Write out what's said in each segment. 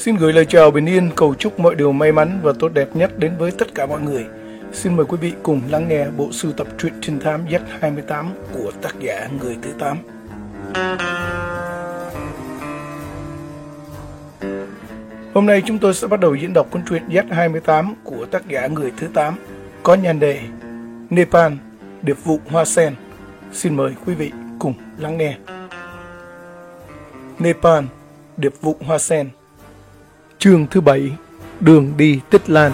Xin gửi lời chào bình yên, cầu chúc mọi điều may mắn và tốt đẹp nhất đến với tất cả mọi người. Xin mời quý vị cùng lắng nghe bộ sưu tập truyện trinh thám Z28 của tác giả người thứ tám. Hôm nay chúng tôi sẽ bắt đầu diễn đọc cuốn truyện Z28 của tác giả người thứ tám có nhan đề Nepal, điệp vụ hoa sen. Xin mời quý vị cùng lắng nghe. Nepal, điệp vụ hoa sen Chương thứ bảy Đường đi Tích Lan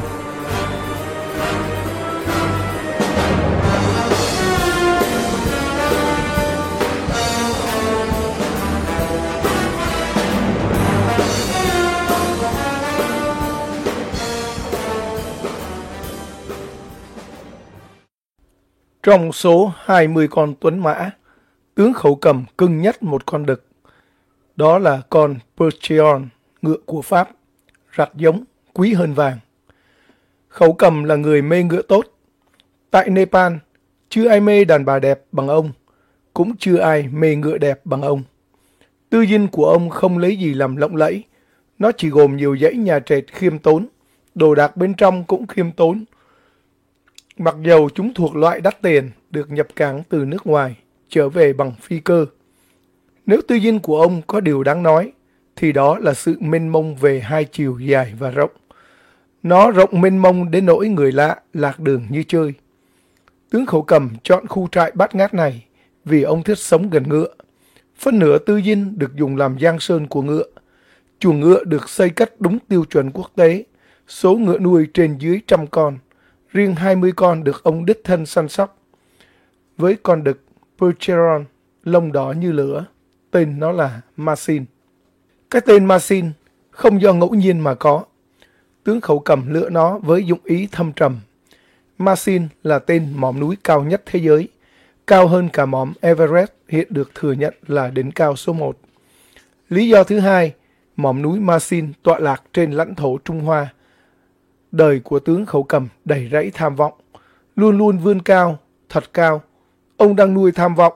Trong số 20 con tuấn mã, tướng khẩu cầm cưng nhất một con đực. Đó là con Percheon, ngựa của Pháp rạch giống, quý hơn vàng. Khẩu cầm là người mê ngựa tốt. Tại Nepal, chưa ai mê đàn bà đẹp bằng ông, cũng chưa ai mê ngựa đẹp bằng ông. Tư dinh của ông không lấy gì làm lộng lẫy, nó chỉ gồm nhiều dãy nhà trệt khiêm tốn, đồ đạc bên trong cũng khiêm tốn. Mặc dầu chúng thuộc loại đắt tiền, được nhập cảng từ nước ngoài, trở về bằng phi cơ. Nếu tư dinh của ông có điều đáng nói, thì đó là sự mênh mông về hai chiều dài và rộng. Nó rộng mênh mông đến nỗi người lạ lạc đường như chơi. Tướng khẩu cầm chọn khu trại bát ngát này vì ông thích sống gần ngựa. Phân nửa tư dinh được dùng làm giang sơn của ngựa. Chuồng ngựa được xây cất đúng tiêu chuẩn quốc tế. Số ngựa nuôi trên dưới trăm con. Riêng 20 con được ông đích thân săn sóc. Với con đực Percheron, lông đỏ như lửa, tên nó là Masin. Cái tên Masin không do ngẫu nhiên mà có. Tướng khẩu cầm lựa nó với dụng ý thâm trầm. Masin là tên mỏm núi cao nhất thế giới, cao hơn cả mỏm Everest hiện được thừa nhận là đỉnh cao số 1. Lý do thứ hai, mỏm núi Masin tọa lạc trên lãnh thổ Trung Hoa. Đời của tướng khẩu cầm đầy rẫy tham vọng, luôn luôn vươn cao, thật cao. Ông đang nuôi tham vọng,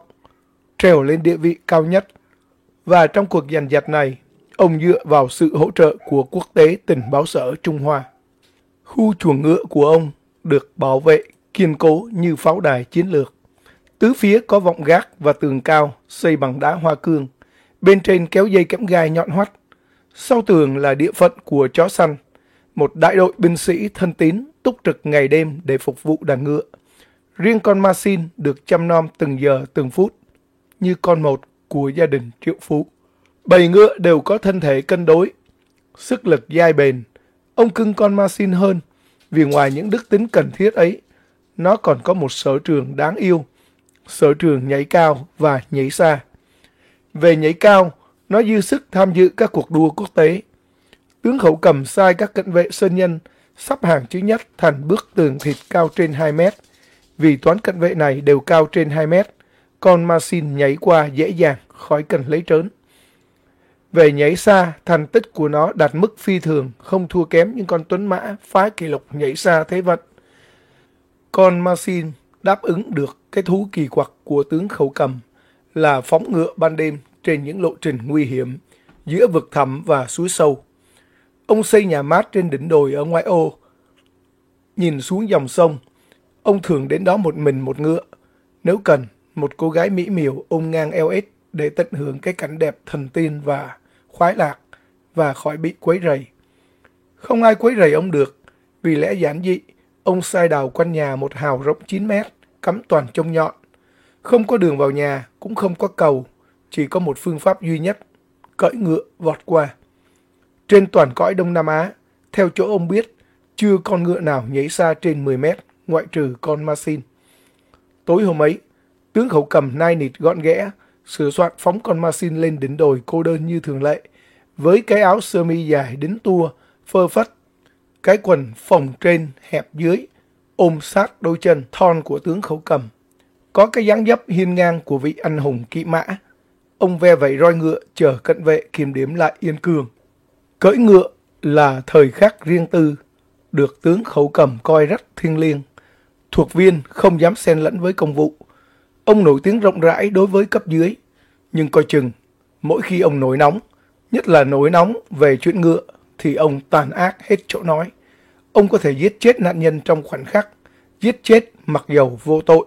trèo lên địa vị cao nhất. Và trong cuộc giành giật này, ông dựa vào sự hỗ trợ của quốc tế tình báo sở Trung Hoa. Khu chuồng ngựa của ông được bảo vệ, kiên cố như pháo đài chiến lược. Tứ phía có vọng gác và tường cao xây bằng đá hoa cương. Bên trên kéo dây kẽm gai nhọn hoắt. Sau tường là địa phận của chó săn. Một đại đội binh sĩ thân tín túc trực ngày đêm để phục vụ đàn ngựa. Riêng con ma xin được chăm nom từng giờ, từng phút như con một của gia đình triệu phú. Bầy ngựa đều có thân thể cân đối, sức lực dai bền. Ông cưng con ma xin hơn, vì ngoài những đức tính cần thiết ấy, nó còn có một sở trường đáng yêu, sở trường nhảy cao và nhảy xa. Về nhảy cao, nó dư sức tham dự các cuộc đua quốc tế. Tướng khẩu cầm sai các cận vệ sơn nhân sắp hàng chữ nhất thành bức tường thịt cao trên 2 mét. Vì toán cận vệ này đều cao trên 2 mét, con ma xin nhảy qua dễ dàng, khỏi cần lấy trớn. Về nhảy xa, thành tích của nó đạt mức phi thường, không thua kém những con tuấn mã phá kỷ lục nhảy xa thế vận. Con Marcin đáp ứng được cái thú kỳ quặc của tướng khẩu cầm là phóng ngựa ban đêm trên những lộ trình nguy hiểm giữa vực thẳm và suối sâu. Ông xây nhà mát trên đỉnh đồi ở ngoại ô. Nhìn xuống dòng sông, ông thường đến đó một mình một ngựa. Nếu cần, một cô gái mỹ miều ôm ngang eo ếch để tận hưởng cái cảnh đẹp thần tiên và khoái lạc và khỏi bị quấy rầy. Không ai quấy rầy ông được, vì lẽ giản dị, ông sai đào quanh nhà một hào rộng 9 mét, cắm toàn trông nhọn. Không có đường vào nhà, cũng không có cầu, chỉ có một phương pháp duy nhất, cởi ngựa vọt qua. Trên toàn cõi Đông Nam Á, theo chỗ ông biết, chưa con ngựa nào nhảy xa trên 10 mét, ngoại trừ con Masin. Tối hôm ấy, tướng khẩu cầm nai nịt gọn ghẽ, sửa soạn phóng con ma lên đỉnh đồi cô đơn như thường lệ, với cái áo sơ mi dài đến tua, phơ phất, cái quần phồng trên hẹp dưới, ôm sát đôi chân thon của tướng khẩu cầm. Có cái dáng dấp hiên ngang của vị anh hùng kỵ mã. Ông ve vẫy roi ngựa chờ cận vệ kiểm điểm lại yên cường. Cưỡi ngựa là thời khắc riêng tư, được tướng khẩu cầm coi rất thiêng liêng. Thuộc viên không dám xen lẫn với công vụ. Ông nổi tiếng rộng rãi đối với cấp dưới, nhưng coi chừng, mỗi khi ông nổi nóng, nhất là nổi nóng về chuyện ngựa, thì ông tàn ác hết chỗ nói. Ông có thể giết chết nạn nhân trong khoảnh khắc, giết chết mặc dầu vô tội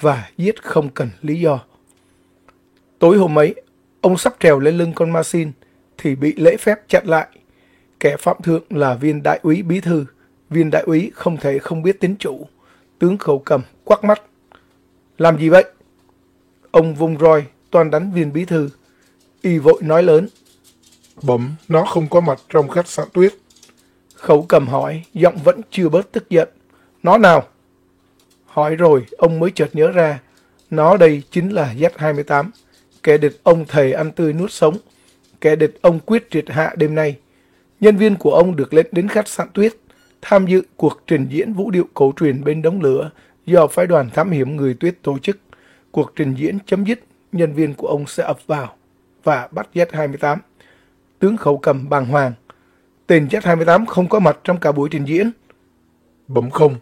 và giết không cần lý do. Tối hôm ấy, ông sắp trèo lên lưng con ma xin thì bị lễ phép chặn lại. Kẻ phạm thượng là viên đại úy bí thư. Viên đại úy không thể không biết tính chủ. Tướng khẩu cầm quắc mắt. Làm gì vậy? Ông vung roi, toàn đánh viên bí thư. Y vội nói lớn. Bẩm, nó không có mặt trong khách sạn tuyết. Khẩu cầm hỏi, giọng vẫn chưa bớt tức giận. Nó nào? Hỏi rồi, ông mới chợt nhớ ra. Nó đây chính là Z-28, kẻ địch ông thầy ăn tươi nuốt sống, kẻ địch ông quyết triệt hạ đêm nay. Nhân viên của ông được lên đến khách sạn tuyết, tham dự cuộc trình diễn vũ điệu cổ truyền bên đống lửa do phái đoàn thám hiểm người tuyết tổ chức. Cuộc trình diễn chấm dứt, nhân viên của ông sẽ ập vào và bắt Z-28. Tướng khẩu cầm bàng hoàng. Tên Z-28 không có mặt trong cả buổi trình diễn. Bẩm không,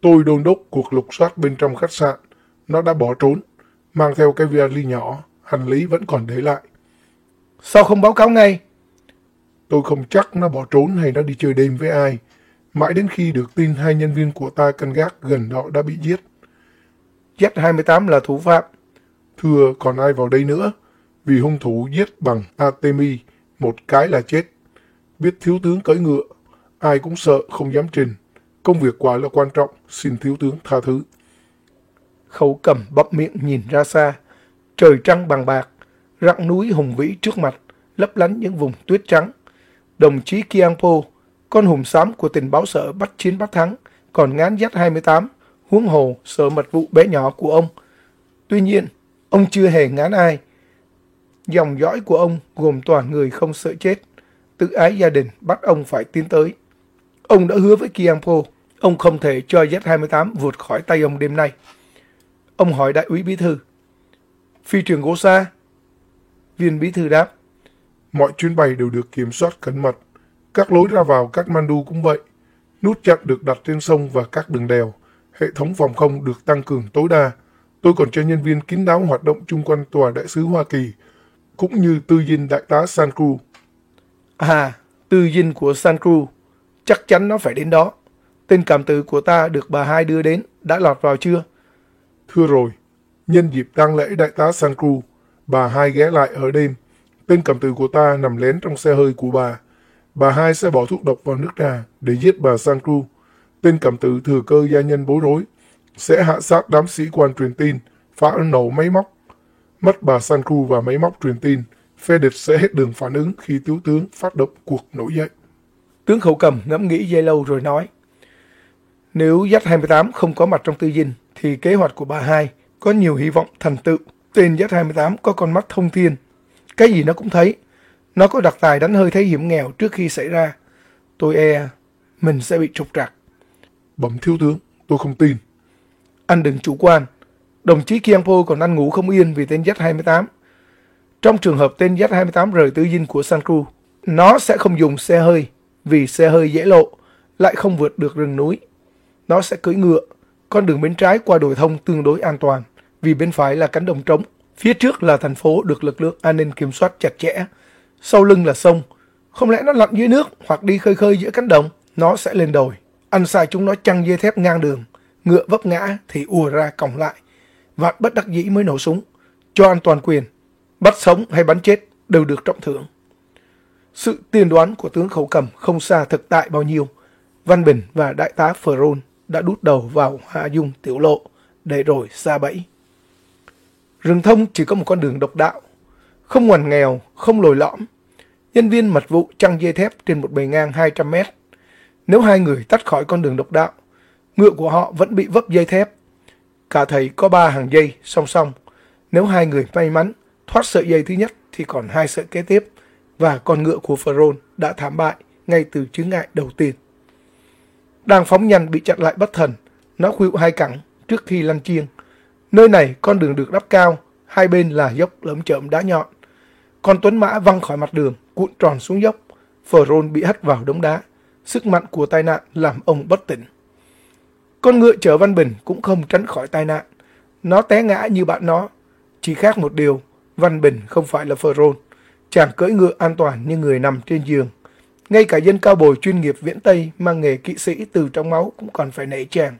tôi đôn đốc cuộc lục soát bên trong khách sạn. Nó đã bỏ trốn, mang theo cái vali nhỏ, hành lý vẫn còn để lại. Sao không báo cáo ngay? Tôi không chắc nó bỏ trốn hay nó đi chơi đêm với ai. Mãi đến khi được tin hai nhân viên của ta canh gác gần đó đã bị giết. Z-28 là thủ phạm. Thưa, còn ai vào đây nữa? Vì hung thủ giết bằng Artemi, một cái là chết. Biết thiếu tướng cưỡi ngựa, ai cũng sợ không dám trình. Công việc quả là quan trọng, xin thiếu tướng tha thứ. Khẩu cầm bắp miệng nhìn ra xa. Trời trăng bằng bạc, rặng núi hùng vĩ trước mặt, lấp lánh những vùng tuyết trắng. Đồng chí Kiangpo, con hùng xám của tình báo sở bắt chiến bắt thắng, còn ngán dắt 28, huống hồ sở mật vụ bé nhỏ của ông. Tuy nhiên, ông chưa hề ngán ai. Dòng dõi của ông gồm toàn người không sợ chết, tự ái gia đình bắt ông phải tiến tới. Ông đã hứa với Kiangpo, ông không thể cho Z-28 vượt khỏi tay ông đêm nay. Ông hỏi đại úy bí thư, phi trường gỗ xa? Viên bí thư đáp, Mọi chuyến bay đều được kiểm soát cẩn mật. Các lối ra vào Kathmandu cũng vậy. Nút chặn được đặt trên sông và các đường đèo. Hệ thống phòng không được tăng cường tối đa. Tôi còn cho nhân viên kín đáo hoạt động chung quanh tòa đại sứ Hoa Kỳ, cũng như tư dinh đại tá San Cruz. À, tư dinh của San Cruz. Chắc chắn nó phải đến đó. Tên cảm tử của ta được bà hai đưa đến, đã lọt vào chưa? Thưa rồi, nhân dịp tang lễ đại tá San Cruz, bà hai ghé lại ở đêm. Tên cầm tử của ta nằm lén trong xe hơi của bà. Bà hai sẽ bỏ thuốc độc vào nước trà để giết bà San Tên cảm tử thừa cơ gia nhân bối rối, sẽ hạ sát đám sĩ quan truyền tin, phá nổ máy móc. Mất bà San và máy móc truyền tin, phe địch sẽ hết đường phản ứng khi thiếu tướng phát động cuộc nổi dậy. Tướng khẩu cầm ngẫm nghĩ dây lâu rồi nói. Nếu Z-28 không có mặt trong tư dinh, thì kế hoạch của bà hai có nhiều hy vọng thành tựu. Tên Z-28 có con mắt thông thiên. Cái gì nó cũng thấy. Nó có đặc tài đánh hơi thấy hiểm nghèo trước khi xảy ra. Tôi e mình sẽ bị trục trặc. Bẩm thiếu tướng, tôi không tin. Anh đừng chủ quan. Đồng chí Kiangpo còn ăn ngủ không yên vì tên Z-28. Trong trường hợp tên Z-28 rời tư dinh của San Cruz, nó sẽ không dùng xe hơi vì xe hơi dễ lộ, lại không vượt được rừng núi. Nó sẽ cưỡi ngựa, con đường bên trái qua đồi thông tương đối an toàn, vì bên phải là cánh đồng trống. Phía trước là thành phố được lực lượng an ninh kiểm soát chặt chẽ. Sau lưng là sông. Không lẽ nó lặn dưới nước hoặc đi khơi khơi giữa cánh đồng? Nó sẽ lên đồi. Ăn sai chúng nó chăng dây thép ngang đường. Ngựa vấp ngã thì ùa ra còng lại. Vạn bất đắc dĩ mới nổ súng. Cho an toàn quyền. Bắt sống hay bắn chết đều được trọng thưởng. Sự tiên đoán của tướng khẩu cầm không xa thực tại bao nhiêu. Văn Bình và đại tá Phờrôn đã đút đầu vào hạ dung tiểu lộ để rồi xa bẫy. Rừng thông chỉ có một con đường độc đạo, không ngoằn nghèo, không lồi lõm. Nhân viên mật vụ trăng dây thép trên một bề ngang 200 mét. Nếu hai người tắt khỏi con đường độc đạo, ngựa của họ vẫn bị vấp dây thép. Cả thầy có ba hàng dây song song. Nếu hai người may mắn thoát sợi dây thứ nhất thì còn hai sợi kế tiếp và con ngựa của Pharaoh đã thảm bại ngay từ chướng ngại đầu tiên. Đang phóng nhanh bị chặn lại bất thần, nó khuỵu hai cẳng trước khi lăn chiêng. Nơi này con đường được đắp cao, hai bên là dốc lởm chởm đá nhọn. Con tuấn mã văng khỏi mặt đường, cuộn tròn xuống dốc. Pharaoh bị hất vào đống đá. Sức mạnh của tai nạn làm ông bất tỉnh. Con ngựa chở Văn Bình cũng không tránh khỏi tai nạn. Nó té ngã như bạn nó. Chỉ khác một điều, Văn Bình không phải là Pharaoh. Chàng cưỡi ngựa an toàn như người nằm trên giường. Ngay cả dân cao bồi chuyên nghiệp viễn Tây mang nghề kỵ sĩ từ trong máu cũng còn phải nể chàng.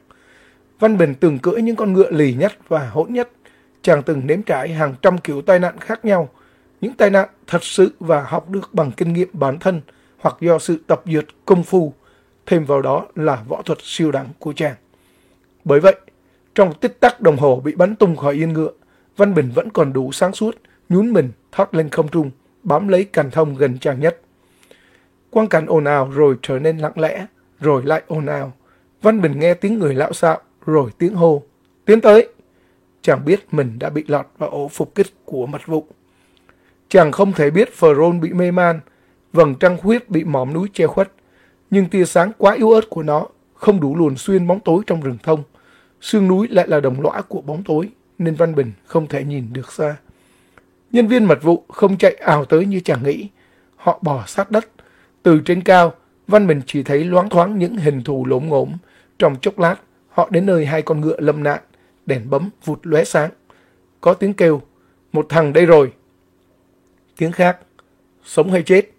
Văn Bình từng cưỡi những con ngựa lì nhất và hỗn nhất. Chàng từng nếm trải hàng trăm kiểu tai nạn khác nhau. Những tai nạn thật sự và học được bằng kinh nghiệm bản thân hoặc do sự tập dượt công phu. Thêm vào đó là võ thuật siêu đẳng của chàng. Bởi vậy, trong tích tắc đồng hồ bị bắn tung khỏi yên ngựa, Văn Bình vẫn còn đủ sáng suốt, nhún mình thoát lên không trung, bám lấy cành thông gần chàng nhất. Quang cảnh ồn ào rồi trở nên lặng lẽ, rồi lại ồn ào. Văn Bình nghe tiếng người lão xạo, rồi tiếng hô. Tiến tới! Chàng biết mình đã bị lọt vào ổ phục kích của mật vụ. Chàng không thể biết Phờrôn bị mê man, vầng trăng khuyết bị mỏm núi che khuất. Nhưng tia sáng quá yếu ớt của nó không đủ luồn xuyên bóng tối trong rừng thông. Sương núi lại là đồng lõa của bóng tối, nên Văn Bình không thể nhìn được xa. Nhân viên mật vụ không chạy ảo tới như chàng nghĩ. Họ bò sát đất. Từ trên cao, Văn Bình chỉ thấy loáng thoáng những hình thù lốm ngốm. Trong chốc lát, họ đến nơi hai con ngựa lâm nạn. Đèn bấm vụt lóe sáng. Có tiếng kêu, một thằng đây rồi. Tiếng khác, sống hay chết?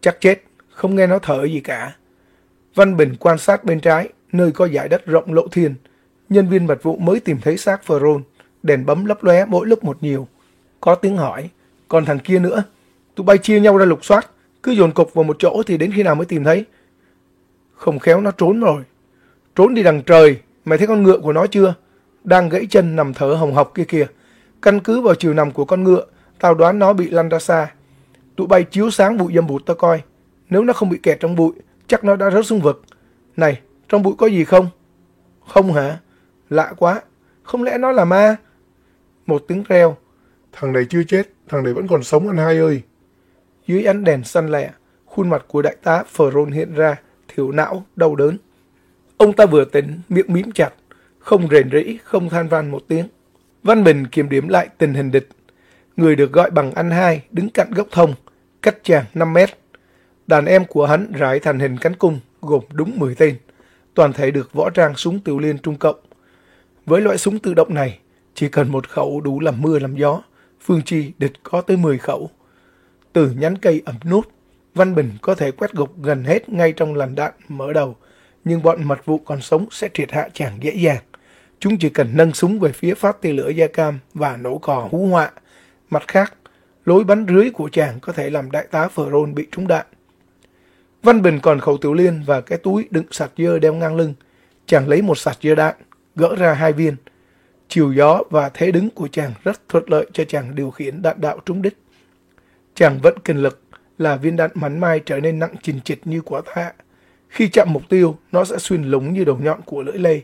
Chắc chết, không nghe nó thở gì cả. Văn Bình quan sát bên trái, nơi có dải đất rộng lộ thiên. Nhân viên mật vụ mới tìm thấy xác Ferron, Đèn bấm lấp lóe mỗi lúc một nhiều. Có tiếng hỏi, còn thằng kia nữa. Tụi bay chia nhau ra lục soát, cứ dồn cục vào một chỗ thì đến khi nào mới tìm thấy. Không khéo nó trốn rồi. Trốn đi đằng trời, mày thấy con ngựa của nó chưa? Đang gãy chân nằm thở hồng hộc kia kìa. Căn cứ vào chiều nằm của con ngựa, tao đoán nó bị lăn ra xa. Tụi bay chiếu sáng bụi dâm bụt tao coi. Nếu nó không bị kẹt trong bụi, chắc nó đã rớt xuống vực. Này, trong bụi có gì không? Không hả? Lạ quá. Không lẽ nó là ma? Một tiếng reo, Thằng này chưa chết, thằng này vẫn còn sống anh hai ơi. Dưới ánh đèn xanh lẻ, khuôn mặt của đại tá Phờrôn hiện ra, thiểu não, đau đớn. Ông ta vừa tỉnh, miệng mím chặt, không rền rĩ, không than van một tiếng. Văn Bình kiểm điểm lại tình hình địch. Người được gọi bằng anh hai đứng cạnh gốc thông, cách chàng 5 mét. Đàn em của hắn rải thành hình cánh cung, gồm đúng 10 tên. Toàn thể được võ trang súng tiểu liên trung cộng. Với loại súng tự động này, chỉ cần một khẩu đủ làm mưa làm gió. Phương Chi địch có tới 10 khẩu. Từ nhánh cây ẩm nút, Văn Bình có thể quét gục gần hết ngay trong làn đạn mở đầu, nhưng bọn mật vụ còn sống sẽ triệt hạ chàng dễ dàng. Chúng chỉ cần nâng súng về phía phát tia lửa da cam và nổ cò hú họa. Mặt khác, lối bắn rưới của chàng có thể làm đại tá Phở Rôn bị trúng đạn. Văn Bình còn khẩu tiểu liên và cái túi đựng sạc dơ đeo ngang lưng. Chàng lấy một sạc dơ đạn, gỡ ra hai viên, Chiều gió và thế đứng của chàng rất thuận lợi cho chàng điều khiển đạn đạo trúng đích. Chàng vẫn kinh lực là viên đạn mắn mai trở nên nặng chình chịch như quả tạ. Khi chạm mục tiêu, nó sẽ xuyên lúng như đầu nhọn của lưỡi lê.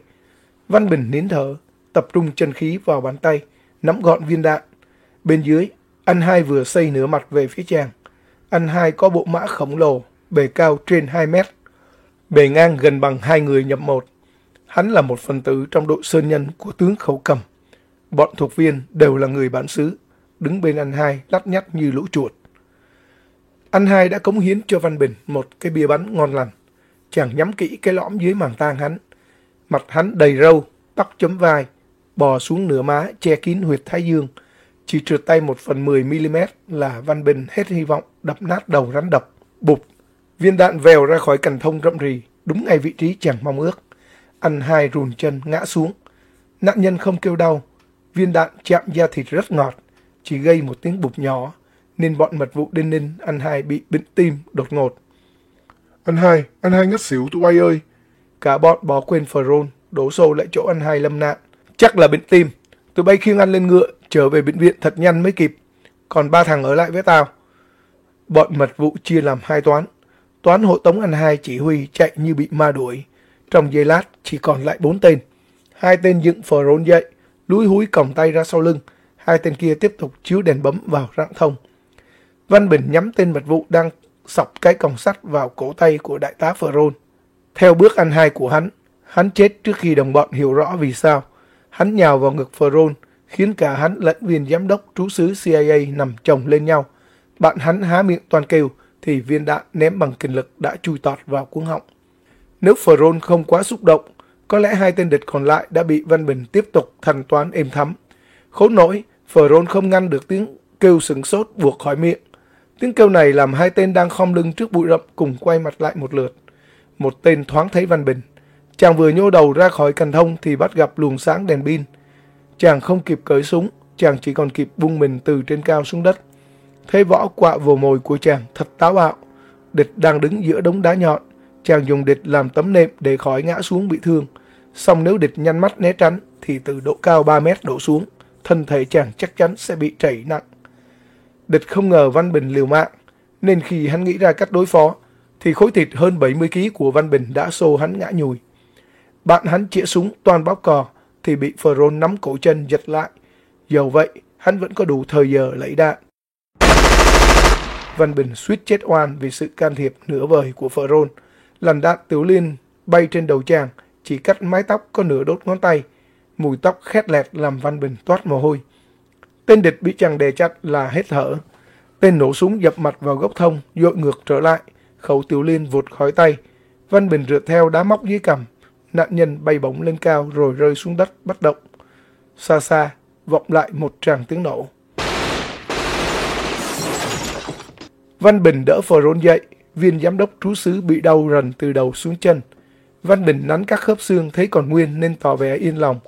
Văn Bình nín thở, tập trung chân khí vào bàn tay, nắm gọn viên đạn. Bên dưới, anh hai vừa xây nửa mặt về phía chàng. Anh hai có bộ mã khổng lồ, bề cao trên 2 mét. Bề ngang gần bằng hai người nhập một. Hắn là một phần tử trong đội sơn nhân của tướng Khẩu Cầm. Bọn thuộc viên đều là người bản xứ, đứng bên anh hai lắt nhắt như lũ chuột. Anh hai đã cống hiến cho Văn Bình một cái bia bắn ngon lành. Chàng nhắm kỹ cái lõm dưới màng tang hắn. Mặt hắn đầy râu, tóc chấm vai, bò xuống nửa má che kín huyệt thái dương. Chỉ trượt tay một phần 10mm là Văn Bình hết hy vọng đập nát đầu rắn độc. Bụp, viên đạn vèo ra khỏi cành thông rậm rì, đúng ngay vị trí chàng mong ước. Anh hai rùn chân ngã xuống. Nạn nhân không kêu đau. Viên đạn chạm da thịt rất ngọt, chỉ gây một tiếng bụp nhỏ, nên bọn mật vụ đinh ninh anh hai bị bệnh tim đột ngột. Anh hai, anh hai ngất xỉu tụi bay ơi. Cả bọn bỏ quên phờ rôn, đổ xô lại chỗ anh hai lâm nạn. Chắc là bệnh tim. Tụi bay khiêng ăn lên ngựa, trở về bệnh viện thật nhanh mới kịp. Còn ba thằng ở lại với tao. Bọn mật vụ chia làm hai toán. Toán hộ tống ăn hai chỉ huy chạy như bị ma đuổi. Trong giây lát chỉ còn lại bốn tên. Hai tên dựng phờ rôn dậy, lúi húi còng tay ra sau lưng. Hai tên kia tiếp tục chiếu đèn bấm vào rạng thông. Văn Bình nhắm tên mật vụ đang sọc cái còng sắt vào cổ tay của đại tá phờ rôn. Theo bước ăn hai của hắn, hắn chết trước khi đồng bọn hiểu rõ vì sao. Hắn nhào vào ngực phờ khiến cả hắn lẫn viên giám đốc trú xứ CIA nằm chồng lên nhau. Bạn hắn há miệng toàn kêu, thì viên đạn ném bằng kinh lực đã chui tọt vào cuống họng. Nếu Phron không quá xúc động, có lẽ hai tên địch còn lại đã bị Văn Bình tiếp tục thanh toán êm thắm. Khốn nỗi, Phron không ngăn được tiếng kêu sừng sốt buộc khỏi miệng. Tiếng kêu này làm hai tên đang khom lưng trước bụi rậm cùng quay mặt lại một lượt. Một tên thoáng thấy Văn Bình. Chàng vừa nhô đầu ra khỏi cành thông thì bắt gặp luồng sáng đèn pin. Chàng không kịp cởi súng, chàng chỉ còn kịp buông mình từ trên cao xuống đất. thế võ quạ vồ mồi của chàng thật táo bạo. Địch đang đứng giữa đống đá nhọn. Chàng dùng địch làm tấm nệm để khỏi ngã xuống bị thương. Xong nếu địch nhăn mắt né tránh thì từ độ cao 3 mét đổ xuống, thân thể chàng chắc chắn sẽ bị chảy nặng. Địch không ngờ Văn Bình liều mạng, nên khi hắn nghĩ ra cách đối phó, thì khối thịt hơn 70 kg của Văn Bình đã xô hắn ngã nhùi. Bạn hắn chĩa súng toàn bóp cò, thì bị Phron nắm cổ chân giật lại. Dầu vậy, hắn vẫn có đủ thời giờ lấy đạn. Văn Bình suýt chết oan vì sự can thiệp nửa vời của Phron. Làn đạn tiểu liên bay trên đầu chàng, chỉ cắt mái tóc có nửa đốt ngón tay. Mùi tóc khét lẹt làm Văn Bình toát mồ hôi. Tên địch bị chàng đè chặt là hết thở. Tên nổ súng dập mặt vào gốc thông, dội ngược trở lại. Khẩu tiểu liên vụt khỏi tay. Văn Bình rượt theo đá móc dưới cằm. Nạn nhân bay bổng lên cao rồi rơi xuống đất bất động. Xa xa, vọng lại một tràng tiếng nổ. Văn Bình đỡ phờ rôn dậy, viên giám đốc trú xứ bị đau rần từ đầu xuống chân. Văn Bình nắn các khớp xương thấy còn nguyên nên tỏ vẻ yên lòng.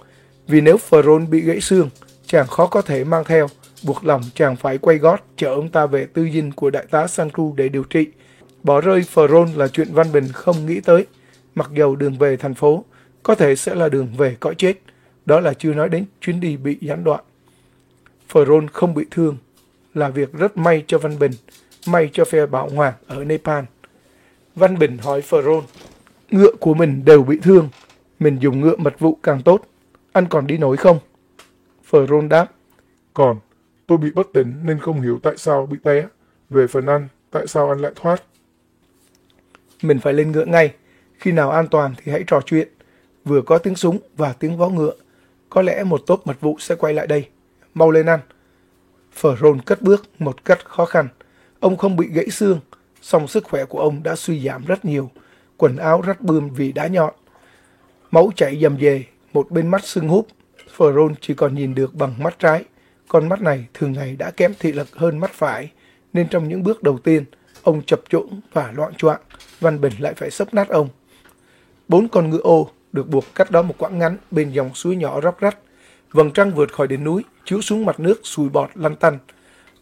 Vì nếu phờ rôn bị gãy xương, chàng khó có thể mang theo, buộc lòng chàng phải quay gót chở ông ta về tư dinh của đại tá Sanku để điều trị. Bỏ rơi phờ rôn là chuyện Văn Bình không nghĩ tới, mặc dầu đường về thành phố có thể sẽ là đường về cõi chết. Đó là chưa nói đến chuyến đi bị gián đoạn. Rôn không bị thương là việc rất may cho Văn Bình, may cho phe bảo hoàng ở Nepal. Văn Bình hỏi rôn, ngựa của mình đều bị thương, mình dùng ngựa mật vụ càng tốt, anh còn đi nổi không? Rôn đáp, Còn, tôi bị bất tỉnh nên không hiểu tại sao bị té. Về phần ăn, tại sao anh lại thoát? Mình phải lên ngựa ngay. Khi nào an toàn thì hãy trò chuyện. Vừa có tiếng súng và tiếng vó ngựa. Có lẽ một tốp mật vụ sẽ quay lại đây. Mau lên ăn. Phở rôn cất bước một cách khó khăn. Ông không bị gãy xương, song sức khỏe của ông đã suy giảm rất nhiều. Quần áo rách bươm vì đá nhọn. Máu chảy dầm dề, một bên mắt sưng húp. Phở rôn chỉ còn nhìn được bằng mắt trái. Con mắt này thường ngày đã kém thị lực hơn mắt phải, nên trong những bước đầu tiên, ông chập chỗng và loạn choạng, Văn Bình lại phải sốc nát ông. Bốn con ngựa ô được buộc cách đó một quãng ngắn bên dòng suối nhỏ róc rách. Vầng trăng vượt khỏi đỉnh núi, chiếu xuống mặt nước sùi bọt lăn tăn.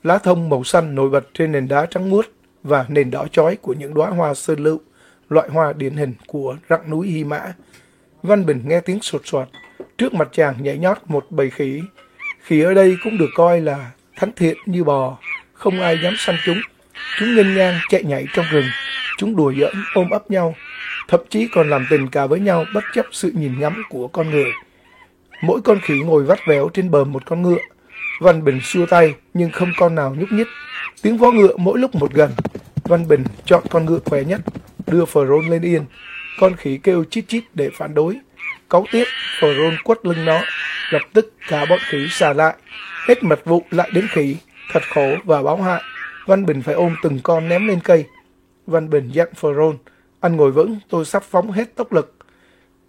Lá thông màu xanh nổi bật trên nền đá trắng muốt và nền đỏ chói của những đóa hoa sơn lựu, loại hoa điển hình của rặng núi Hy Mã. Văn Bình nghe tiếng sột soạt, trước mặt chàng nhảy nhót một bầy khỉ. Khỉ ở đây cũng được coi là thánh thiện như bò, không ai dám săn chúng. Chúng nghênh ngang chạy nhảy trong rừng, chúng đùa giỡn ôm ấp nhau, thậm chí còn làm tình cả với nhau bất chấp sự nhìn ngắm của con người. Mỗi con khỉ ngồi vắt véo trên bờ một con ngựa. Văn Bình xua tay nhưng không con nào nhúc nhích. Tiếng vó ngựa mỗi lúc một gần. Văn Bình chọn con ngựa khỏe nhất, đưa phờ rôn lên yên. Con khỉ kêu chít chít để phản đối. Cáu tiết, phờ rôn quất lưng nó. Lập tức cả bọn khỉ xà lại. Hết mật vụ lại đến khỉ. Thật khổ và báo hại. Văn Bình phải ôm từng con ném lên cây. Văn Bình dặn phờ rôn. Anh ngồi vững, tôi sắp phóng hết tốc lực.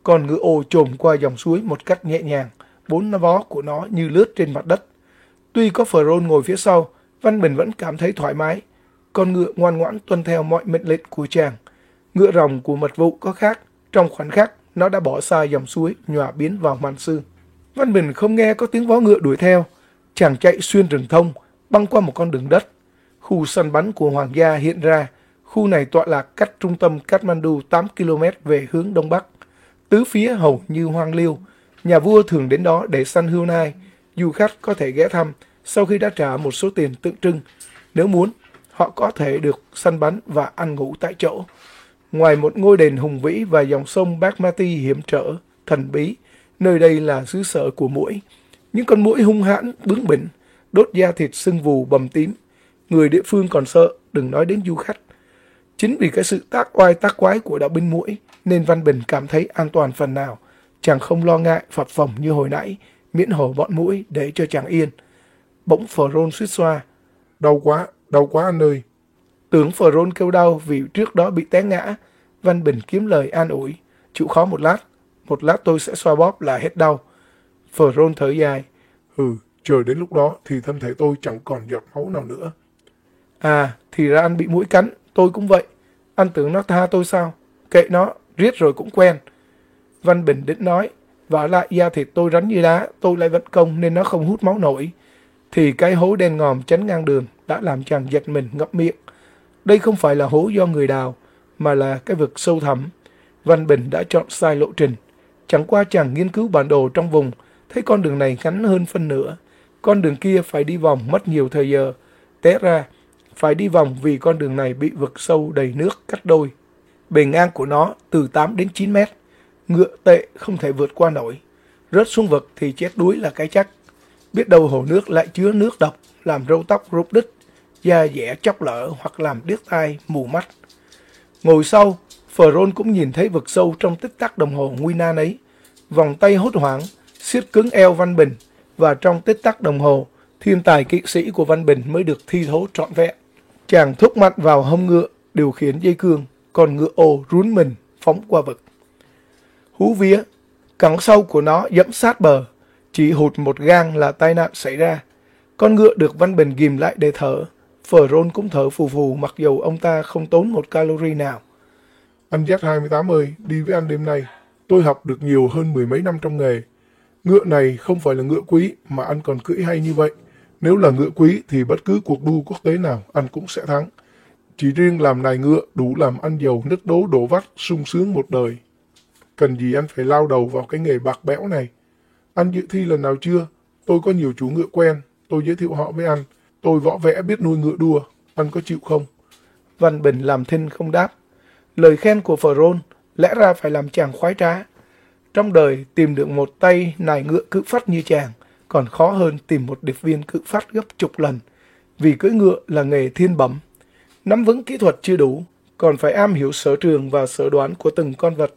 Con ngựa ô trồm qua dòng suối một cách nhẹ nhàng, bốn vó của nó như lướt trên mặt đất. Tuy có phờ rôn ngồi phía sau, Văn Bình vẫn cảm thấy thoải mái. Con ngựa ngoan ngoãn tuân theo mọi mệnh lệnh của chàng. Ngựa rồng của mật vụ có khác, trong khoảnh khắc nó đã bỏ xa dòng suối, nhòa biến vào màn sương. Văn Bình không nghe có tiếng vó ngựa đuổi theo. Chàng chạy xuyên rừng thông, băng qua một con đường đất. Khu săn bắn của Hoàng gia hiện ra. Khu này tọa lạc cách trung tâm Kathmandu 8 km về hướng đông bắc. Tứ phía hầu như hoang liêu. Nhà vua thường đến đó để săn hươu nai. Du khách có thể ghé thăm sau khi đã trả một số tiền tượng trưng. Nếu muốn, họ có thể được săn bắn và ăn ngủ tại chỗ. Ngoài một ngôi đền hùng vĩ và dòng sông Bagmati hiểm trở, thần bí, nơi đây là xứ sở của muỗi. Những con muỗi hung hãn, bướng bỉnh, đốt da thịt sưng vù bầm tím. Người địa phương còn sợ, đừng nói đến du khách. Chính vì cái sự tác oai tác quái của đạo binh mũi nên Văn Bình cảm thấy an toàn phần nào. Chàng không lo ngại phập phồng như hồi nãy, miễn hồ bọn mũi để cho chàng yên. Bỗng phở rôn suýt xoa. Đau quá, đau quá anh ơi. Tưởng phở rôn kêu đau vì trước đó bị té ngã. Văn Bình kiếm lời an ủi. Chịu khó một lát, một lát tôi sẽ xoa bóp là hết đau. Phở rôn thở dài. Ừ, chờ đến lúc đó thì thân thể tôi chẳng còn giọt máu nào nữa. À, thì ra anh bị mũi cắn, tôi cũng vậy. Anh tưởng nó tha tôi sao? Kệ nó, riết rồi cũng quen. Văn Bình định nói, vả lại da thịt tôi rắn như đá, tôi lại vận công nên nó không hút máu nổi. Thì cái hố đen ngòm chắn ngang đường đã làm chàng giật mình ngậm miệng. Đây không phải là hố do người đào, mà là cái vực sâu thẳm. Văn Bình đã chọn sai lộ trình. Chẳng qua chàng nghiên cứu bản đồ trong vùng, thấy con đường này ngắn hơn phân nửa. Con đường kia phải đi vòng mất nhiều thời giờ. Té ra, phải đi vòng vì con đường này bị vực sâu đầy nước cắt đôi. Bề ngang của nó từ 8 đến 9 mét. Ngựa tệ không thể vượt qua nổi. Rớt xuống vực thì chết đuối là cái chắc. Biết đâu hồ nước lại chứa nước độc, làm râu tóc rút đứt, da dẻ chóc lở hoặc làm điếc tai, mù mắt. Ngồi sau, Phờrôn cũng nhìn thấy vực sâu trong tích tắc đồng hồ nguy nan ấy. Vòng tay hốt hoảng, siết cứng eo Văn Bình, và trong tích tắc đồng hồ, thiên tài kỵ sĩ của Văn Bình mới được thi thố trọn vẹn. Chàng thúc mạnh vào hông ngựa, điều khiển dây cương, còn ngựa ồ rún mình, phóng qua vực. Hú vía, cẳng sau của nó dẫm sát bờ, chỉ hụt một gang là tai nạn xảy ra. Con ngựa được Văn Bình ghim lại để thở. Phở rôn cũng thở phù phù mặc dù ông ta không tốn một calorie nào. Anh Z28 ơi, đi với anh đêm nay. Tôi học được nhiều hơn mười mấy năm trong nghề. Ngựa này không phải là ngựa quý mà anh còn cưỡi hay như vậy. Nếu là ngựa quý thì bất cứ cuộc đua quốc tế nào, anh cũng sẽ thắng. Chỉ riêng làm nài ngựa đủ làm anh giàu nứt đố đổ vắt, sung sướng một đời. Cần gì anh phải lao đầu vào cái nghề bạc bẽo này. Anh dự thi lần nào chưa? Tôi có nhiều chú ngựa quen. Tôi giới thiệu họ với anh. Tôi võ vẽ biết nuôi ngựa đua. Anh có chịu không? Văn Bình làm thinh không đáp. Lời khen của Phở Rôn lẽ ra phải làm chàng khoái trá. Trong đời tìm được một tay nài ngựa cứ phát như chàng còn khó hơn tìm một điệp viên cự phát gấp chục lần. Vì cưỡi ngựa là nghề thiên bẩm. Nắm vững kỹ thuật chưa đủ, còn phải am hiểu sở trường và sở đoán của từng con vật.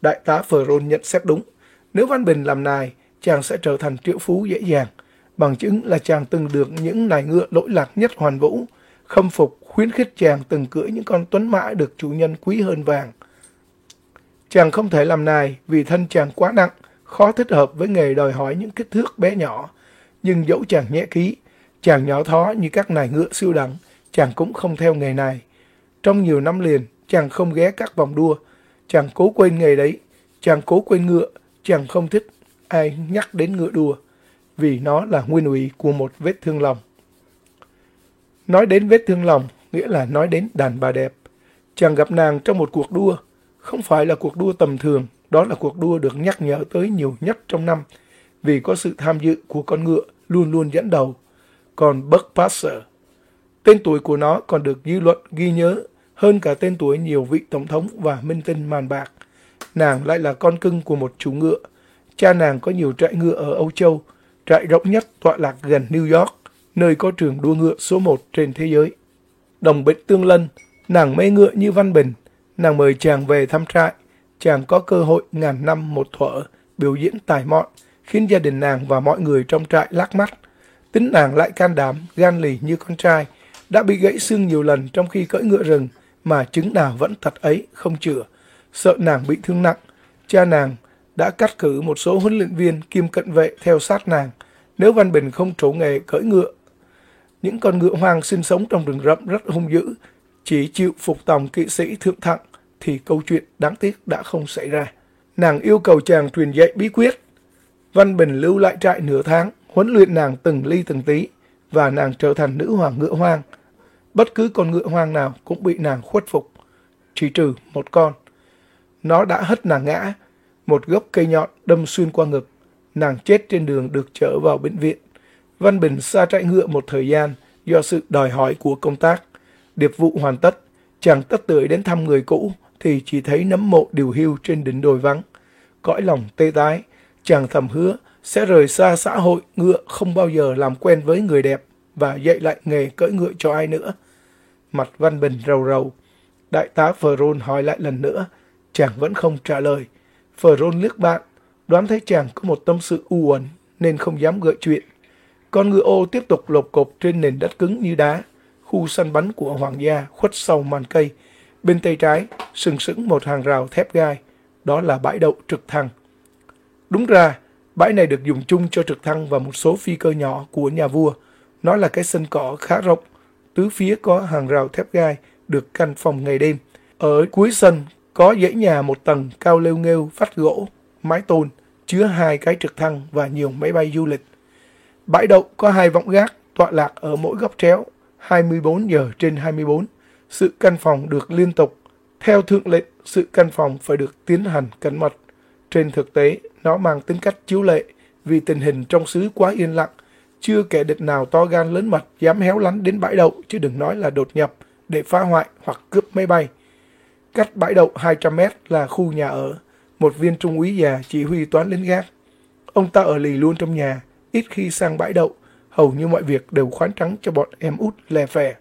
Đại tá Phở Rôn nhận xét đúng. Nếu Văn Bình làm nài, chàng sẽ trở thành triệu phú dễ dàng. Bằng chứng là chàng từng được những nài ngựa lỗi lạc nhất hoàn vũ, khâm phục, khuyến khích chàng từng cưỡi những con tuấn mã được chủ nhân quý hơn vàng. Chàng không thể làm nài vì thân chàng quá nặng, khó thích hợp với nghề đòi hỏi những kích thước bé nhỏ. Nhưng dẫu chàng nhẹ ký, chàng nhỏ thó như các nài ngựa siêu đẳng, chàng cũng không theo nghề này. Trong nhiều năm liền, chàng không ghé các vòng đua, chàng cố quên nghề đấy, chàng cố quên ngựa, chàng không thích ai nhắc đến ngựa đua, vì nó là nguyên ủy của một vết thương lòng. Nói đến vết thương lòng, nghĩa là nói đến đàn bà đẹp. Chàng gặp nàng trong một cuộc đua, không phải là cuộc đua tầm thường, đó là cuộc đua được nhắc nhở tới nhiều nhất trong năm, vì có sự tham dự của con ngựa luôn luôn dẫn đầu. Còn Buck Passer, tên tuổi của nó còn được dư luận ghi nhớ hơn cả tên tuổi nhiều vị tổng thống và minh tinh màn bạc. Nàng lại là con cưng của một chú ngựa. Cha nàng có nhiều trại ngựa ở Âu Châu, trại rộng nhất tọa lạc gần New York, nơi có trường đua ngựa số một trên thế giới. Đồng bệnh tương lân, nàng mê ngựa như Văn Bình, nàng mời chàng về thăm trại, chàng có cơ hội ngàn năm một thuở biểu diễn tài mọn, khiến gia đình nàng và mọi người trong trại lắc mắt. Tính nàng lại can đảm, gan lì như con trai, đã bị gãy xương nhiều lần trong khi cưỡi ngựa rừng, mà chứng nào vẫn thật ấy, không chữa. Sợ nàng bị thương nặng, cha nàng đã cắt cử một số huấn luyện viên kim cận vệ theo sát nàng. Nếu Văn Bình không trổ nghề cưỡi ngựa, những con ngựa hoang sinh sống trong rừng rậm rất hung dữ, chỉ chịu phục tòng kỵ sĩ thượng thặng thì câu chuyện đáng tiếc đã không xảy ra. Nàng yêu cầu chàng truyền dạy bí quyết. Văn Bình lưu lại trại nửa tháng, huấn luyện nàng từng ly từng tí, và nàng trở thành nữ hoàng ngựa hoang. Bất cứ con ngựa hoang nào cũng bị nàng khuất phục, chỉ trừ một con. Nó đã hất nàng ngã, một gốc cây nhọn đâm xuyên qua ngực. Nàng chết trên đường được chở vào bệnh viện. Văn Bình xa trại ngựa một thời gian do sự đòi hỏi của công tác. Điệp vụ hoàn tất, chàng tất tưởi đến thăm người cũ, thì chỉ thấy nấm mộ điều hưu trên đỉnh đồi vắng. Cõi lòng tê tái, chàng thầm hứa sẽ rời xa xã hội ngựa không bao giờ làm quen với người đẹp và dạy lại nghề cưỡi ngựa cho ai nữa. Mặt Văn Bình rầu rầu. Đại tá Phờrôn hỏi lại lần nữa, chàng vẫn không trả lời. Phờrôn liếc bạn, đoán thấy chàng có một tâm sự u uẩn nên không dám gợi chuyện. Con ngựa ô tiếp tục lột cộp trên nền đất cứng như đá. Khu săn bắn của hoàng gia khuất sau màn cây, Bên tay trái, sừng sững một hàng rào thép gai. Đó là bãi đậu trực thăng. Đúng ra, bãi này được dùng chung cho trực thăng và một số phi cơ nhỏ của nhà vua. Nó là cái sân cỏ khá rộng, tứ phía có hàng rào thép gai được canh phòng ngày đêm. Ở cuối sân có dãy nhà một tầng cao lêu nghêu vách gỗ, mái tôn, chứa hai cái trực thăng và nhiều máy bay du lịch. Bãi đậu có hai võng gác tọa lạc ở mỗi góc tréo 24 giờ trên 24. Sự căn phòng được liên tục. Theo thượng lệnh, sự căn phòng phải được tiến hành cẩn mật. Trên thực tế, nó mang tính cách chiếu lệ vì tình hình trong xứ quá yên lặng. Chưa kẻ địch nào to gan lớn mật dám héo lánh đến bãi đậu chứ đừng nói là đột nhập để phá hoại hoặc cướp máy bay. Cách bãi đậu 200 mét là khu nhà ở. Một viên trung úy già chỉ huy toán lính gác. Ông ta ở lì luôn trong nhà, ít khi sang bãi đậu, hầu như mọi việc đều khoán trắng cho bọn em út lè phè.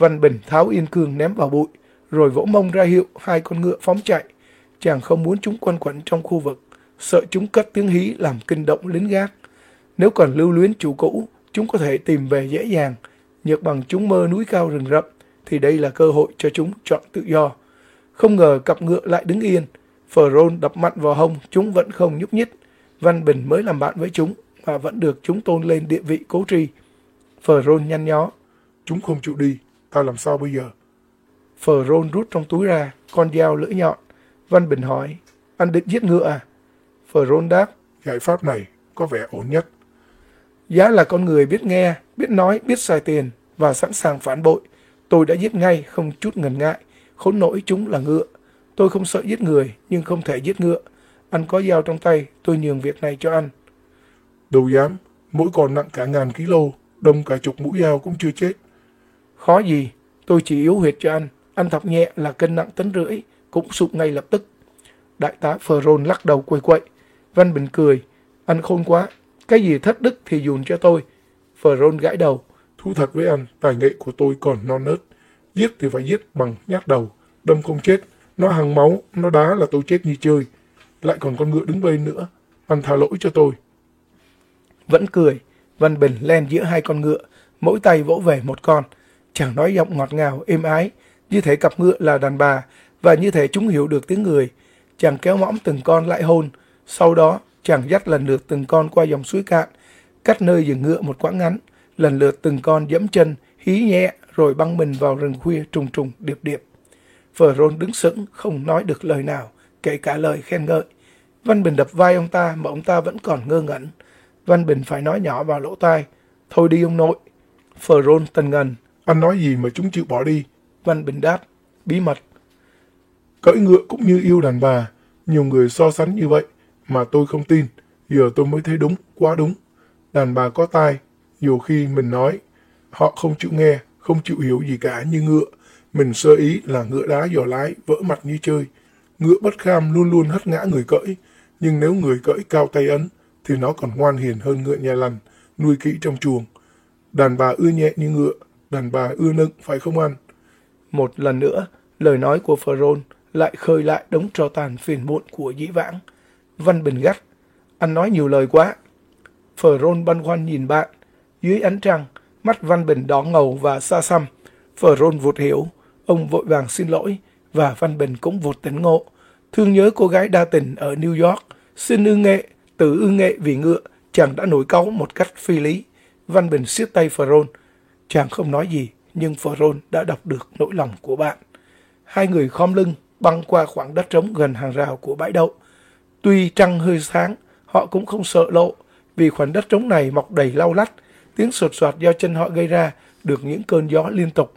Văn Bình tháo yên cương ném vào bụi, rồi vỗ mông ra hiệu hai con ngựa phóng chạy. Chàng không muốn chúng quanh quẩn trong khu vực, sợ chúng cất tiếng hí làm kinh động lính gác. Nếu còn lưu luyến chủ cũ, chúng có thể tìm về dễ dàng. Nhược bằng chúng mơ núi cao rừng rậm, thì đây là cơ hội cho chúng chọn tự do. Không ngờ cặp ngựa lại đứng yên. Phở rôn đập mạnh vào hông, chúng vẫn không nhúc nhích. Văn Bình mới làm bạn với chúng, mà vẫn được chúng tôn lên địa vị cố tri. Phở rôn nhăn nhó. Chúng không chịu đi, tao làm sao bây giờ? Phở rôn rút trong túi ra, con dao lưỡi nhọn. Văn Bình hỏi, anh định giết ngựa à? Phở rôn đáp, giải pháp này có vẻ ổn nhất. Giá là con người biết nghe, biết nói, biết xài tiền và sẵn sàng phản bội. Tôi đã giết ngay, không chút ngần ngại. Khốn nỗi chúng là ngựa. Tôi không sợ giết người, nhưng không thể giết ngựa. Anh có dao trong tay, tôi nhường việc này cho anh. Đâu dám, mỗi con nặng cả ngàn ký lô, đâm cả chục mũi dao cũng chưa chết. Khó gì, tôi chỉ yếu huyệt cho anh. Anh thọc nhẹ là cân nặng tấn rưỡi, cũng sụp ngay lập tức. Đại tá Ferron lắc đầu quay quậy. Văn Bình cười. Anh khôn quá, cái gì thất đức thì dùn cho tôi. Ferron gãi đầu. Thú thật với anh, tài nghệ của tôi còn non nớt. Giết thì phải giết bằng nhát đầu, đâm không chết. Nó hằng máu, nó đá là tôi chết như chơi. Lại còn con ngựa đứng bên nữa. Anh tha lỗi cho tôi. Vẫn cười, Văn Bình len giữa hai con ngựa, mỗi tay vỗ về một con. Chàng nói giọng ngọt ngào, êm ái, như thể cặp ngựa là đàn bà, và như thể chúng hiểu được tiếng người. Chàng kéo mõm từng con lại hôn, sau đó chàng dắt lần lượt từng con qua dòng suối cạn, cách nơi dừng ngựa một quãng ngắn, lần lượt từng con dẫm chân, hí nhẹ rồi băng mình vào rừng khuya trùng trùng điệp điệp. phờ rôn đứng sững, không nói được lời nào, kể cả lời khen ngợi. Văn Bình đập vai ông ta mà ông ta vẫn còn ngơ ngẩn. Văn Bình phải nói nhỏ vào lỗ tai. Thôi đi ông nội. phờ rôn tần ngần. Anh nói gì mà chúng chịu bỏ đi? Văn Bình đáp. Bí mật. Cưỡi ngựa cũng như yêu đàn bà. Nhiều người so sánh như vậy mà tôi không tin. Giờ tôi mới thấy đúng, quá đúng. Đàn bà có tai. Nhiều khi mình nói họ không chịu nghe, không chịu hiểu gì cả như ngựa. Mình sơ ý là ngựa đá giò lái, vỡ mặt như chơi. Ngựa bất kham luôn luôn hất ngã người cưỡi. Nhưng nếu người cưỡi cao tay ấn, thì nó còn ngoan hiền hơn ngựa nhà lằn, nuôi kỹ trong chuồng. Đàn bà ưa nhẹ như ngựa, đàn bà ưa nựng, phải không ăn? Một lần nữa, lời nói của Pharaoh lại khơi lại đống tro tàn phiền muộn của dĩ vãng. Văn Bình gắt, anh nói nhiều lời quá. Pharaoh băn khoăn nhìn bạn, dưới ánh trăng, mắt Văn Bình đỏ ngầu và xa xăm. Pharaoh vụt hiểu, ông vội vàng xin lỗi, và Văn Bình cũng vụt tỉnh ngộ. Thương nhớ cô gái đa tình ở New York, xin ư nghệ, từ ư nghệ vì ngựa, chàng đã nổi cáu một cách phi lý. Văn Bình siết tay Pharaoh. Chàng không nói gì, nhưng Pharaoh đã đọc được nỗi lòng của bạn. Hai người khom lưng, băng qua khoảng đất trống gần hàng rào của bãi đậu. Tuy trăng hơi sáng, họ cũng không sợ lộ, vì khoảng đất trống này mọc đầy lau lách, tiếng sột soạt do chân họ gây ra được những cơn gió liên tục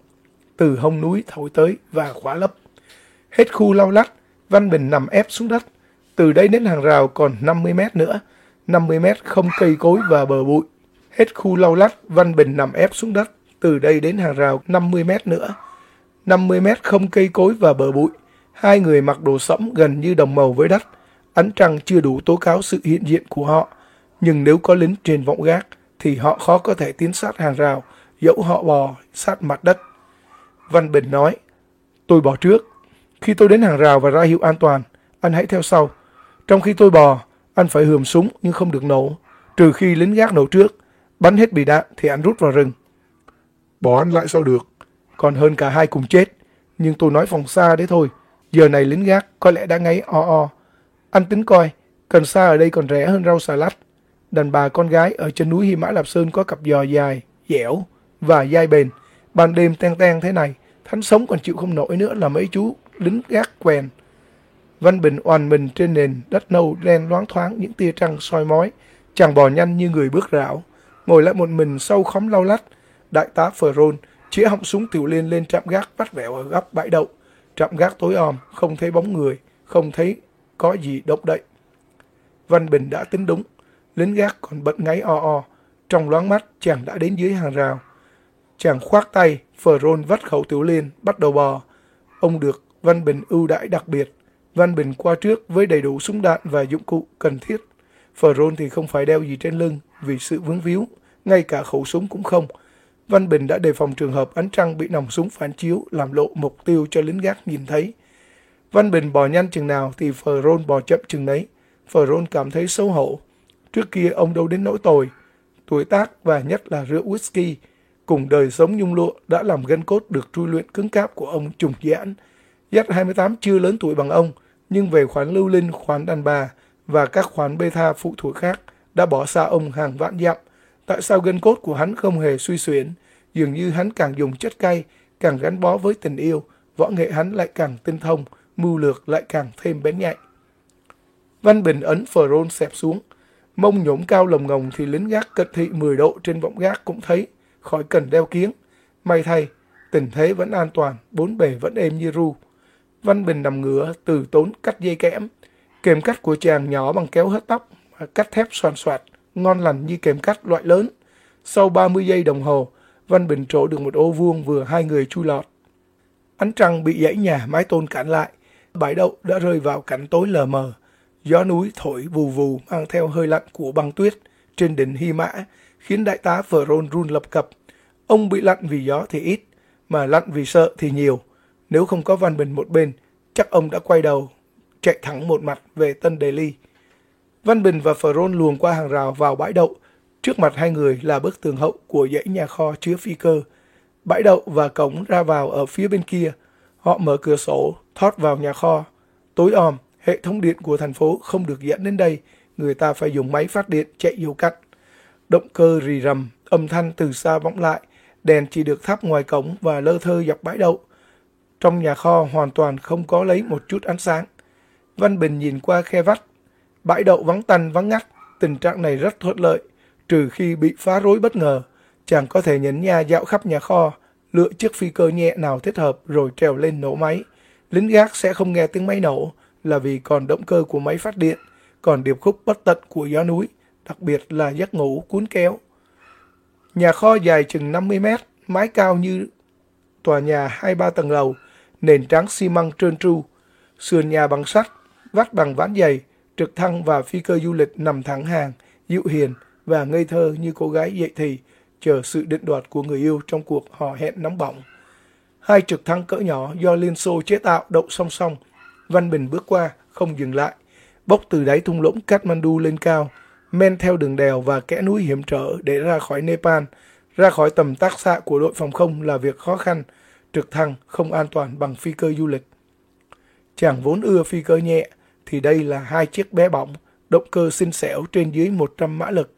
từ hông núi thổi tới và khóa lấp. Hết khu lau lách, Văn Bình nằm ép xuống đất, từ đây đến hàng rào còn 50 mét nữa. 50 mét không cây cối và bờ bụi. Hết khu lau lách, Văn Bình nằm ép xuống đất. Từ đây đến hàng rào 50 mét nữa. 50 mét không cây cối và bờ bụi. Hai người mặc đồ sẫm gần như đồng màu với đất. Ánh trăng chưa đủ tố cáo sự hiện diện của họ. Nhưng nếu có lính trên vọng gác, thì họ khó có thể tiến sát hàng rào, dẫu họ bò sát mặt đất. Văn Bình nói, tôi bỏ trước. Khi tôi đến hàng rào và ra hiệu an toàn, anh hãy theo sau. Trong khi tôi bò, anh phải hườm súng nhưng không được nổ, trừ khi lính gác nổ trước. Bắn hết bị đạn thì anh rút vào rừng. Bỏ anh lại sao được? Còn hơn cả hai cùng chết. Nhưng tôi nói phòng xa đấy thôi. Giờ này lính gác có lẽ đã ngáy o o. Anh tính coi, cần xa ở đây còn rẻ hơn rau xà lách. Đàn bà con gái ở trên núi Hy Mã Lạp Sơn có cặp giò dài, dẻo và dai bền. Ban đêm ten ten thế này, thánh sống còn chịu không nổi nữa là mấy chú lính gác quèn. Văn Bình oàn mình trên nền đất nâu đen loáng thoáng những tia trăng soi mói, chàng bò nhanh như người bước rảo. Ngồi lại một mình sâu khóm lau lách, đại tá Ferron chĩa họng súng tiểu liên lên trạm gác vắt vẻo ở góc bãi đậu. Trạm gác tối om, không thấy bóng người, không thấy có gì động đậy. Văn Bình đã tính đúng, lính gác còn bận ngáy o o. Trong loáng mắt, chàng đã đến dưới hàng rào. Chàng khoác tay, Ferron vắt khẩu tiểu liên, bắt đầu bò. Ông được Văn Bình ưu đãi đặc biệt. Văn Bình qua trước với đầy đủ súng đạn và dụng cụ cần thiết. Ferron thì không phải đeo gì trên lưng vì sự vướng víu, ngay cả khẩu súng cũng không. Văn Bình đã đề phòng trường hợp ánh trăng bị nòng súng phản chiếu làm lộ mục tiêu cho lính gác nhìn thấy. Văn Bình bò nhanh chừng nào thì Ferron bò chậm chừng Phò Rôn cảm thấy xấu hổ. Trước kia ông đâu đến nỗi tồi. Tuổi tác và nhất là rượu whisky cùng đời sống nhung lụa đã làm gân cốt được trui luyện cứng cáp của ông trùng giãn. Dắt 28 chưa lớn tuổi bằng ông, nhưng về khoản lưu linh, khoản đàn bà và các khoản beta phụ thuộc khác đã bỏ xa ông hàng vạn dặm. Tại sao gân cốt của hắn không hề suy xuyển? Dường như hắn càng dùng chất cay, càng gắn bó với tình yêu, võ nghệ hắn lại càng tinh thông, mưu lược lại càng thêm bén nhạy. Văn Bình ấn phờ rôn xẹp xuống, mông nhổm cao lồng ngồng thì lính gác cận thị 10 độ trên vọng gác cũng thấy, khỏi cần đeo kiếng. May thay, tình thế vẫn an toàn, bốn bề vẫn êm như ru. Văn Bình nằm ngửa, từ tốn cắt dây kẽm. Kềm cắt của chàng nhỏ bằng kéo hớt tóc, cắt thép soàn soạt, ngon lành như kềm cắt loại lớn. Sau 30 giây đồng hồ, Văn Bình trổ được một ô vuông vừa hai người chui lọt. Ánh trăng bị dãy nhà mái tôn cản lại, bãi đậu đã rơi vào cảnh tối lờ mờ. Gió núi thổi vù vù mang theo hơi lạnh của băng tuyết trên đỉnh Hy Mã, khiến đại tá vợ rôn run lập cập. Ông bị lạnh vì gió thì ít, mà lạnh vì sợ thì nhiều. Nếu không có Văn Bình một bên, chắc ông đã quay đầu, chạy thẳng một mặt về Tân Đề Ly. Văn Bình và Phở Rôn luồn qua hàng rào vào bãi đậu. Trước mặt hai người là bức tường hậu của dãy nhà kho chứa phi cơ. Bãi đậu và cổng ra vào ở phía bên kia. Họ mở cửa sổ, thoát vào nhà kho. Tối om, hệ thống điện của thành phố không được dẫn đến đây. Người ta phải dùng máy phát điện chạy dầu cắt. Động cơ rì rầm, âm thanh từ xa vọng lại. Đèn chỉ được thắp ngoài cổng và lơ thơ dọc bãi đậu. Trong nhà kho hoàn toàn không có lấy một chút ánh sáng. Văn Bình nhìn qua khe vách. Bãi đậu vắng tanh vắng ngắt. Tình trạng này rất thuận lợi. Trừ khi bị phá rối bất ngờ. Chàng có thể nhấn nha dạo khắp nhà kho, lựa chiếc phi cơ nhẹ nào thích hợp rồi trèo lên nổ máy. Lính gác sẽ không nghe tiếng máy nổ là vì còn động cơ của máy phát điện, còn điệp khúc bất tận của gió núi, đặc biệt là giấc ngủ cuốn kéo. Nhà kho dài chừng 50 mét, mái cao như tòa nhà hai ba tầng lầu, nền trắng xi măng trơn tru, sườn nhà bằng sắt, vắt bằng ván dày, trực thăng và phi cơ du lịch nằm thẳng hàng, dịu hiền và ngây thơ như cô gái dậy thì, chờ sự định đoạt của người yêu trong cuộc hò hẹn nóng bỏng. Hai trực thăng cỡ nhỏ do Liên Xô chế tạo đậu song song. Văn Bình bước qua, không dừng lại, bốc từ đáy thung lũng Kathmandu lên cao, men theo đường đèo và kẽ núi hiểm trở để ra khỏi Nepal, ra khỏi tầm tác xạ của đội phòng không là việc khó khăn, trực thăng không an toàn bằng phi cơ du lịch. Chàng vốn ưa phi cơ nhẹ, thì đây là hai chiếc bé bỏng, động cơ xinh xẻo trên dưới 100 mã lực.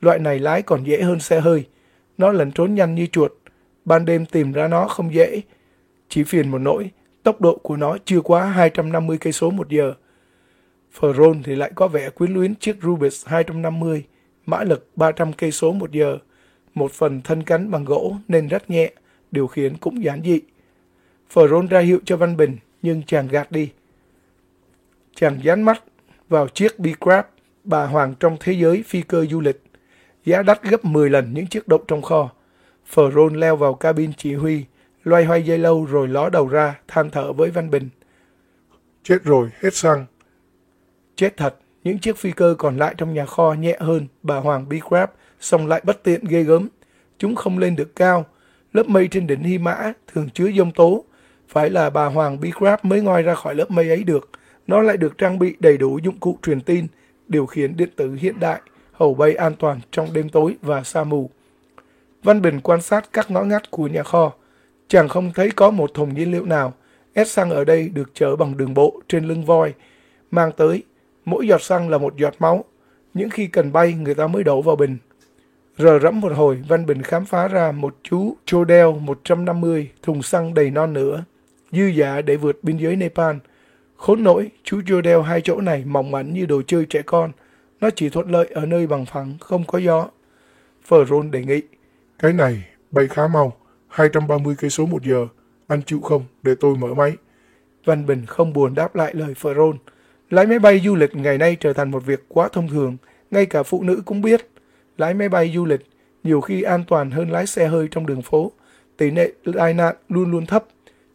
Loại này lái còn dễ hơn xe hơi. Nó lẩn trốn nhanh như chuột. Ban đêm tìm ra nó không dễ. Chỉ phiền một nỗi, tốc độ của nó chưa quá 250 cây số một giờ. Ferron thì lại có vẻ quyến luyến chiếc Rubis 250, mã lực 300 cây số một giờ. Một phần thân cánh bằng gỗ nên rất nhẹ, điều khiển cũng giản dị. Ferron ra hiệu cho Văn Bình, nhưng chàng gạt đi. Chàng dán mắt vào chiếc B-Crab, bà hoàng trong thế giới phi cơ du lịch. Giá đắt gấp 10 lần những chiếc động trong kho. Ferron leo vào cabin chỉ huy, loay hoay dây lâu rồi ló đầu ra, than thở với Văn Bình. Chết rồi, hết xăng. Chết thật, những chiếc phi cơ còn lại trong nhà kho nhẹ hơn bà Hoàng B-Crab, xong lại bất tiện ghê gớm. Chúng không lên được cao. Lớp mây trên đỉnh Hy Mã thường chứa dông tố. Phải là bà Hoàng B-Crab mới ngoi ra khỏi lớp mây ấy được. Nó lại được trang bị đầy đủ dụng cụ truyền tin, điều khiển điện tử hiện đại, hầu bay an toàn trong đêm tối và sa mù. Văn Bình quan sát các ngõ ngách của nhà kho. Chàng không thấy có một thùng nhiên liệu nào. S xăng ở đây được chở bằng đường bộ trên lưng voi. Mang tới, mỗi giọt xăng là một giọt máu. Những khi cần bay người ta mới đổ vào bình. Rờ rẫm một hồi, Văn Bình khám phá ra một chú Chodel 150 thùng xăng đầy non nữa, dư giả để vượt biên giới Nepal. Khốn nỗi, chú Chodel hai chỗ này mỏng mảnh như đồ chơi trẻ con. Nó chỉ thuận lợi ở nơi bằng phẳng, không có gió. Rôn đề nghị. Cái này bay khá mau, 230 cây số một giờ. Anh chịu không để tôi mở máy? Văn Bình không buồn đáp lại lời Rôn. Lái máy bay du lịch ngày nay trở thành một việc quá thông thường, ngay cả phụ nữ cũng biết. Lái máy bay du lịch nhiều khi an toàn hơn lái xe hơi trong đường phố. Tỷ lệ tai nạn luôn luôn thấp,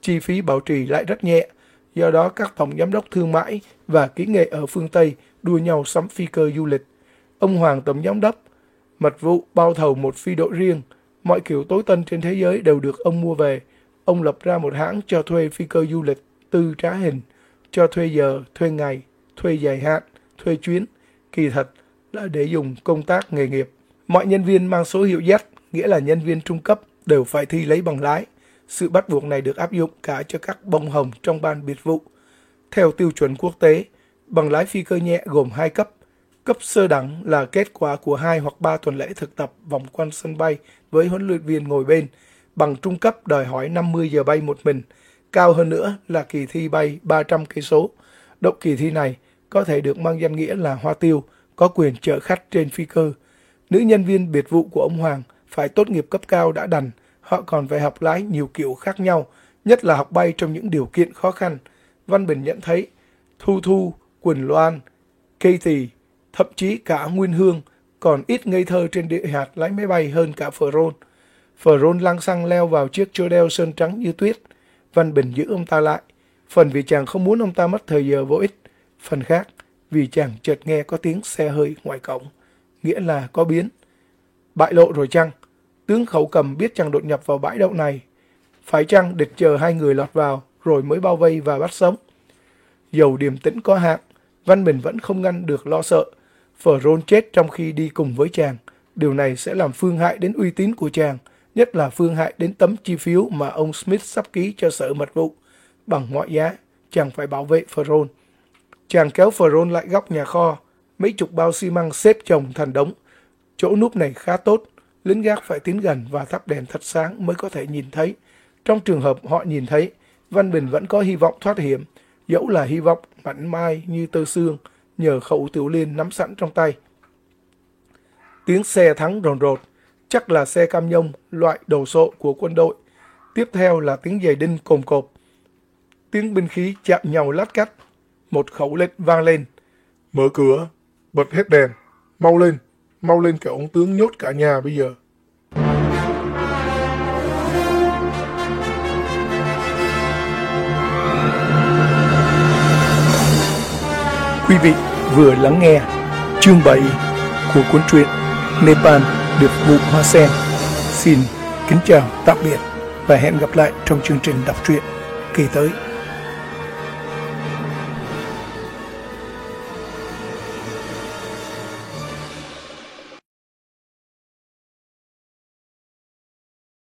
chi phí bảo trì lại rất nhẹ. Do đó các tổng giám đốc thương mại và kỹ nghệ ở phương Tây đua nhau sắm phi cơ du lịch. Ông Hoàng tổng giám đốc mật vụ bao thầu một phi đội riêng, mọi kiểu tối tân trên thế giới đều được ông mua về. Ông lập ra một hãng cho thuê phi cơ du lịch tư trá hình, cho thuê giờ, thuê ngày, thuê dài hạn, thuê chuyến. Kỳ thật là để dùng công tác nghề nghiệp. Mọi nhân viên mang số hiệu Z, nghĩa là nhân viên trung cấp, đều phải thi lấy bằng lái. Sự bắt buộc này được áp dụng cả cho các bông hồng trong ban biệt vụ. Theo tiêu chuẩn quốc tế, bằng lái phi cơ nhẹ gồm hai cấp. Cấp sơ đẳng là kết quả của hai hoặc ba tuần lễ thực tập vòng quanh sân bay với huấn luyện viên ngồi bên. Bằng trung cấp đòi hỏi 50 giờ bay một mình. Cao hơn nữa là kỳ thi bay 300 cây số. Động kỳ thi này có thể được mang danh nghĩa là hoa tiêu, có quyền chở khách trên phi cơ. Nữ nhân viên biệt vụ của ông Hoàng phải tốt nghiệp cấp cao đã đành, họ còn phải học lái nhiều kiểu khác nhau, nhất là học bay trong những điều kiện khó khăn. Văn Bình nhận thấy Thu Thu, Quỳnh Loan, Katie, thậm chí cả Nguyên Hương còn ít ngây thơ trên địa hạt lái máy bay hơn cả Phở Rôn. Phở Rôn lăng xăng leo vào chiếc chô đeo sơn trắng như tuyết. Văn Bình giữ ông ta lại. Phần vì chàng không muốn ông ta mất thời giờ vô ích. Phần khác, vì chàng chợt nghe có tiếng xe hơi ngoài cổng. Nghĩa là có biến. Bại lộ rồi chăng? Tướng khẩu cầm biết chàng đột nhập vào bãi đậu này. Phải chăng địch chờ hai người lọt vào rồi mới bao vây và bắt sống? Dầu điềm tĩnh có hạn, Văn Bình vẫn không ngăn được lo sợ. Phở rôn chết trong khi đi cùng với chàng. Điều này sẽ làm phương hại đến uy tín của chàng, nhất là phương hại đến tấm chi phiếu mà ông Smith sắp ký cho sở mật vụ. Bằng mọi giá, chàng phải bảo vệ Phở rôn. Chàng kéo Phở rôn lại góc nhà kho, mấy chục bao xi măng xếp chồng thành đống. Chỗ núp này khá tốt, lính gác phải tiến gần và thắp đèn thật sáng mới có thể nhìn thấy. Trong trường hợp họ nhìn thấy, Văn Bình vẫn có hy vọng thoát hiểm, dẫu là hy vọng mảnh mai như tơ xương, nhờ khẩu tiểu liên nắm sẵn trong tay. Tiếng xe thắng rồn rột, chắc là xe cam nhông loại đồ sộ của quân đội. Tiếp theo là tiếng giày đinh cồm cộp. Tiếng binh khí chạm nhau lát cắt. Một khẩu lệnh vang lên. Mở cửa, bật hết đèn, mau lên, mau lên kẻo ông tướng nhốt cả nhà bây giờ. Quý vị vừa lắng nghe chương 7 của cuốn truyện Nepal được vụ hoa sen. Xin kính chào tạm biệt và hẹn gặp lại trong chương trình đọc truyện kỳ tới.